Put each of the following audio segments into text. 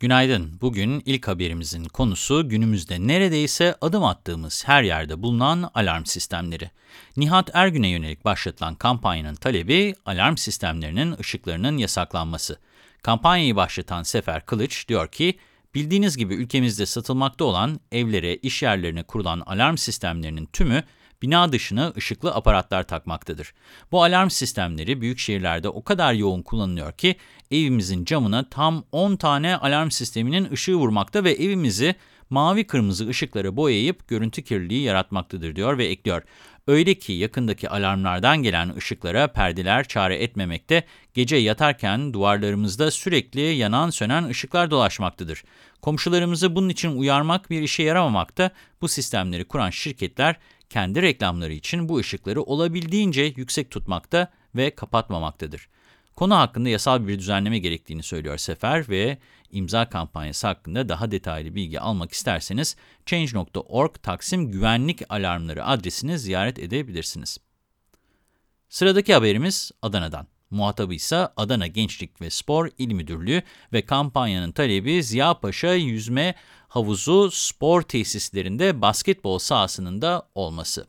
Günaydın. Bugün ilk haberimizin konusu günümüzde neredeyse adım attığımız her yerde bulunan alarm sistemleri. Nihat Ergün'e yönelik başlatılan kampanyanın talebi alarm sistemlerinin ışıklarının yasaklanması. Kampanyayı başlatan Sefer Kılıç diyor ki, bildiğiniz gibi ülkemizde satılmakta olan evlere, iş yerlerine kurulan alarm sistemlerinin tümü bina dışına ışıklı aparatlar takmaktadır. Bu alarm sistemleri büyük şehirlerde o kadar yoğun kullanılıyor ki evimizin camına tam 10 tane alarm sisteminin ışığı vurmakta ve evimizi mavi kırmızı ışıklara boyayıp görüntü kirliliği yaratmaktadır diyor ve ekliyor. Öyle ki yakındaki alarmlardan gelen ışıklara perdeler çare etmemekte, gece yatarken duvarlarımızda sürekli yanan sönen ışıklar dolaşmaktadır. Komşularımızı bunun için uyarmak bir işe yaramamakta, bu sistemleri kuran şirketler kendi reklamları için bu ışıkları olabildiğince yüksek tutmakta ve kapatmamaktadır. Konu hakkında yasal bir düzenleme gerektiğini söylüyor Sefer ve imza kampanyası hakkında daha detaylı bilgi almak isterseniz change.org Taksim Güvenlik Alarmları adresini ziyaret edebilirsiniz. Sıradaki haberimiz Adana'dan. Muhatabı ise Adana Gençlik ve Spor İl Müdürlüğü ve kampanyanın talebi Ziyapaşa Yüzme Havuzu spor tesislerinde basketbol sahasının da olması.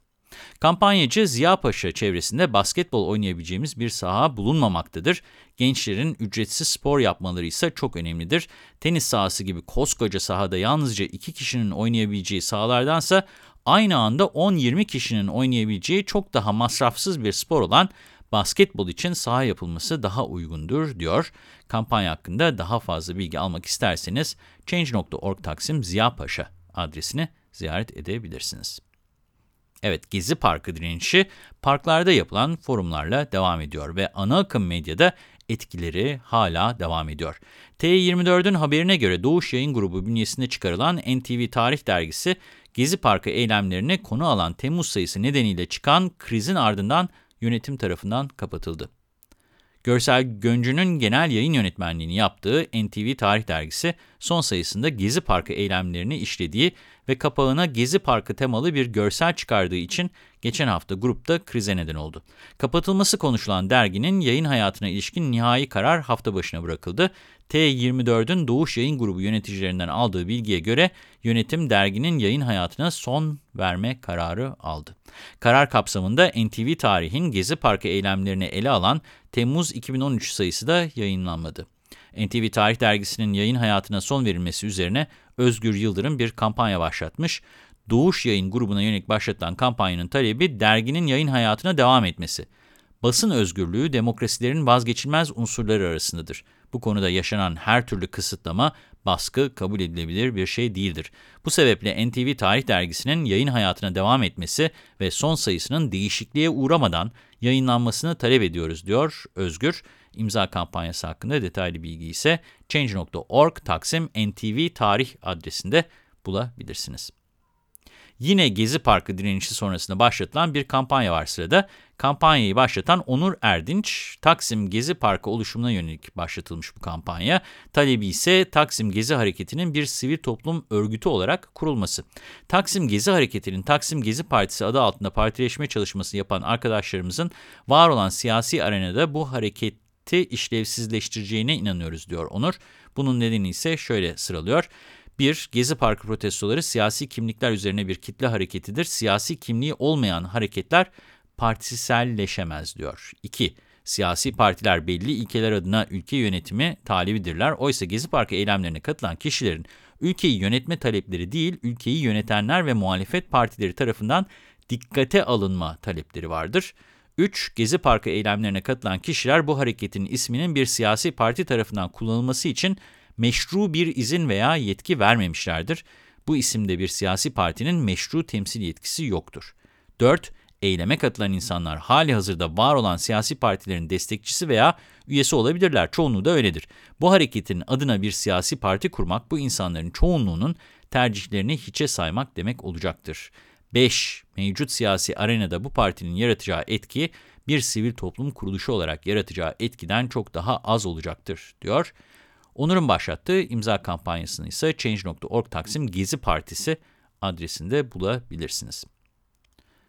Kampanyacı Ziyapaşa çevresinde basketbol oynayabileceğimiz bir saha bulunmamaktadır. Gençlerin ücretsiz spor yapmaları ise çok önemlidir. Tenis sahası gibi koskoca sahada yalnızca iki kişinin oynayabileceği sahalardansa aynı anda 10-20 kişinin oynayabileceği çok daha masrafsız bir spor olan basketbol için saha yapılması daha uygundur, diyor. Kampanya hakkında daha fazla bilgi almak isterseniz change.org Taksim Ziyapaşa adresini ziyaret edebilirsiniz. Evet, Gezi Parkı direnişi parklarda yapılan forumlarla devam ediyor ve ana akım medyada etkileri hala devam ediyor. T24'ün haberine göre Doğuş Yayın Grubu bünyesinde çıkarılan NTV Tarih Dergisi, Gezi Parkı eylemlerini konu alan Temmuz sayısı nedeniyle çıkan krizin ardından yönetim tarafından kapatıldı. Görsel Göncü'nün genel yayın yönetmenliğini yaptığı NTV Tarih Dergisi son sayısında Gezi Parkı eylemlerini işlediği ve kapağına Gezi Parkı temalı bir görsel çıkardığı için geçen hafta grupta krize neden oldu. Kapatılması konuşulan derginin yayın hayatına ilişkin nihai karar hafta başına bırakıldı. T24'ün Doğuş Yayın Grubu yöneticilerinden aldığı bilgiye göre yönetim derginin yayın hayatına son verme kararı aldı. Karar kapsamında NTV Tarih'in Gezi Parkı eylemlerini ele alan Temmuz 2013 sayısı da yayınlanmadı. NTV Tarih Dergisi'nin yayın hayatına son verilmesi üzerine Özgür Yıldırım bir kampanya başlatmış. Doğuş Yayın grubuna yönelik başlatılan kampanyanın talebi derginin yayın hayatına devam etmesi. Basın özgürlüğü demokrasilerin vazgeçilmez unsurları arasındadır. Bu konuda yaşanan her türlü kısıtlama, baskı kabul edilebilir bir şey değildir. Bu sebeple NTV Tarih Dergisi'nin yayın hayatına devam etmesi ve son sayısının değişikliğe uğramadan yayınlanmasını talep ediyoruz, diyor Özgür. İmza kampanyası hakkında detaylı bilgi ise change.org Taksim NTV Tarih adresinde bulabilirsiniz. Yine Gezi Parkı direnişi sonrasında başlatılan bir kampanya var sırada. Kampanyayı başlatan Onur Erdinç, Taksim Gezi Parkı oluşumuna yönelik başlatılmış bu kampanya. Talebi ise Taksim Gezi Hareketi'nin bir sivil toplum örgütü olarak kurulması. Taksim Gezi Hareketi'nin Taksim Gezi Partisi adı altında partileşme çalışması yapan arkadaşlarımızın var olan siyasi arenada bu hareketi işlevsizleştireceğine inanıyoruz diyor Onur. Bunun nedeni ise şöyle sıralıyor. 1. Gezi Parkı protestoları siyasi kimlikler üzerine bir kitle hareketidir. Siyasi kimliği olmayan hareketler partiselleşemez diyor. 2. Siyasi partiler belli ilkeler adına ülke yönetimi talibidirler. Oysa Gezi Parkı eylemlerine katılan kişilerin ülkeyi yönetme talepleri değil, ülkeyi yönetenler ve muhalefet partileri tarafından dikkate alınma talepleri vardır. 3. Gezi Parkı eylemlerine katılan kişiler bu hareketin isminin bir siyasi parti tarafından kullanılması için meşru bir izin veya yetki vermemişlerdir. Bu isimde bir siyasi partinin meşru temsil yetkisi yoktur. 4. Eyleme katılan insanlar hali hazırda var olan siyasi partilerin destekçisi veya üyesi olabilirler. Çoğunluğu da öyledir. Bu hareketin adına bir siyasi parti kurmak bu insanların çoğunluğunun tercihlerini hiçe saymak demek olacaktır. 5. Mevcut siyasi arenada bu partinin yaratacağı etki bir sivil toplum kuruluşu olarak yaratacağı etkiden çok daha az olacaktır, diyor. Onur'un başlattığı imza kampanyasını ise Change.org Taksim Gezi Partisi adresinde bulabilirsiniz.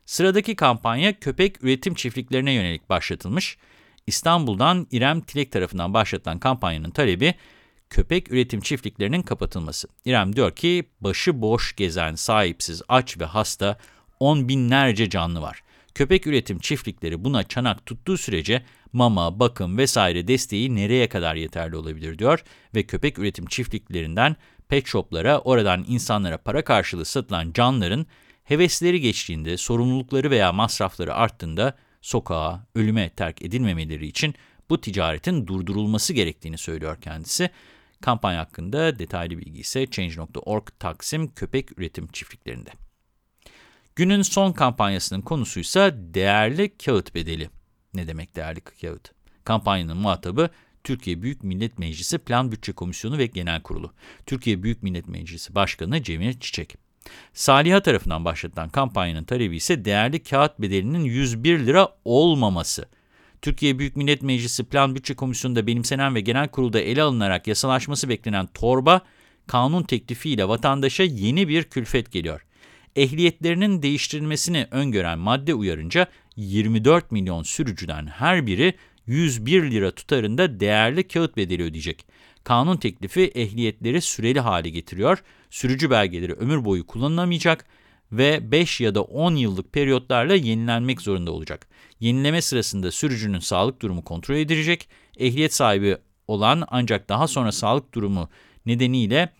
Sıradaki kampanya köpek üretim çiftliklerine yönelik başlatılmış. İstanbul'dan İrem Tilek tarafından başlatılan kampanyanın talebi, köpek üretim çiftliklerinin kapatılması. İrem diyor ki başı boş gezen, sahipsiz, aç ve hasta on binlerce canlı var. Köpek üretim çiftlikleri buna çanak tuttuğu sürece mama, bakım vesaire desteği nereye kadar yeterli olabilir diyor ve köpek üretim çiftliklerinden pet shoplara, oradan insanlara para karşılığı satılan canların hevesleri geçtiğinde, sorumlulukları veya masrafları arttığında sokağa, ölüme terk edilmemeleri için bu ticaretin durdurulması gerektiğini söylüyor kendisi. Kampanya hakkında detaylı bilgi ise Change.org Taksim Köpek Üretim Çiftliklerinde. Günün son kampanyasının konusuysa değerli kağıt bedeli. Ne demek değerli kağıt? Kampanyanın muhatabı Türkiye Büyük Millet Meclisi Plan Bütçe Komisyonu ve Genel Kurulu. Türkiye Büyük Millet Meclisi Başkanı Cemil Çiçek. Saliha tarafından başlatılan kampanyanın talebi ise değerli kağıt bedelinin 101 lira olmaması. Türkiye Büyük Millet Meclisi Plan Bütçe Komisyonu'nda benimsenen ve genel kurulda ele alınarak yasalaşması beklenen torba kanun teklifiyle vatandaşa yeni bir külfet geliyor. Ehliyetlerinin değiştirilmesini öngören madde uyarınca 24 milyon sürücüden her biri 101 lira tutarında değerli kağıt bedeli ödeyecek. Kanun teklifi ehliyetleri süreli hale getiriyor, sürücü belgeleri ömür boyu kullanılamayacak ve 5 ya da 10 yıllık periyotlarla yenilenmek zorunda olacak. Yenileme sırasında sürücünün sağlık durumu kontrol edilecek, ehliyet sahibi olan ancak daha sonra sağlık durumu nedeniyle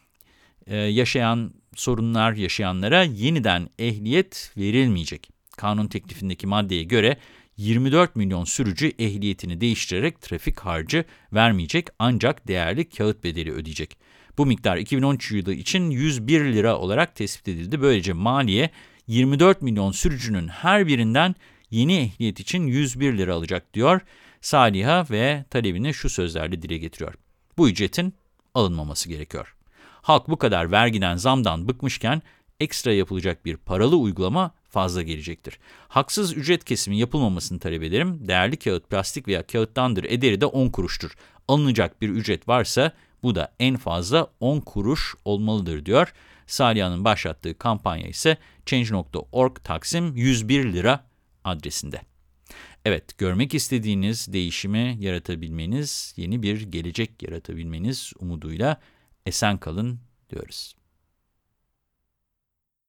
e, yaşayan sorunlar yaşayanlara yeniden ehliyet verilmeyecek. Kanun teklifindeki maddeye göre 24 milyon sürücü ehliyetini değiştirerek trafik harcı vermeyecek ancak değerli kağıt bedeli ödeyecek. Bu miktar 2013 yılı için 101 lira olarak tespit edildi. Böylece maliye 24 milyon sürücünün her birinden yeni ehliyet için 101 lira alacak diyor. Saliha ve talebini şu sözlerle dile getiriyor. Bu ücretin alınmaması gerekiyor. Halk bu kadar vergiden, zamdan bıkmışken ekstra yapılacak bir paralı uygulama fazla gelecektir. Haksız ücret kesimi yapılmamasını talep ederim. Değerli kağıt, plastik veya kağıttandır ederi de 10 kuruştur. Alınacak bir ücret varsa bu da en fazla 10 kuruş olmalıdır diyor. Saliha'nın başlattığı kampanya ise Change.org Taksim 101 lira adresinde. Evet, görmek istediğiniz değişimi yaratabilmeniz, yeni bir gelecek yaratabilmeniz umuduyla esen kalın diyoruz.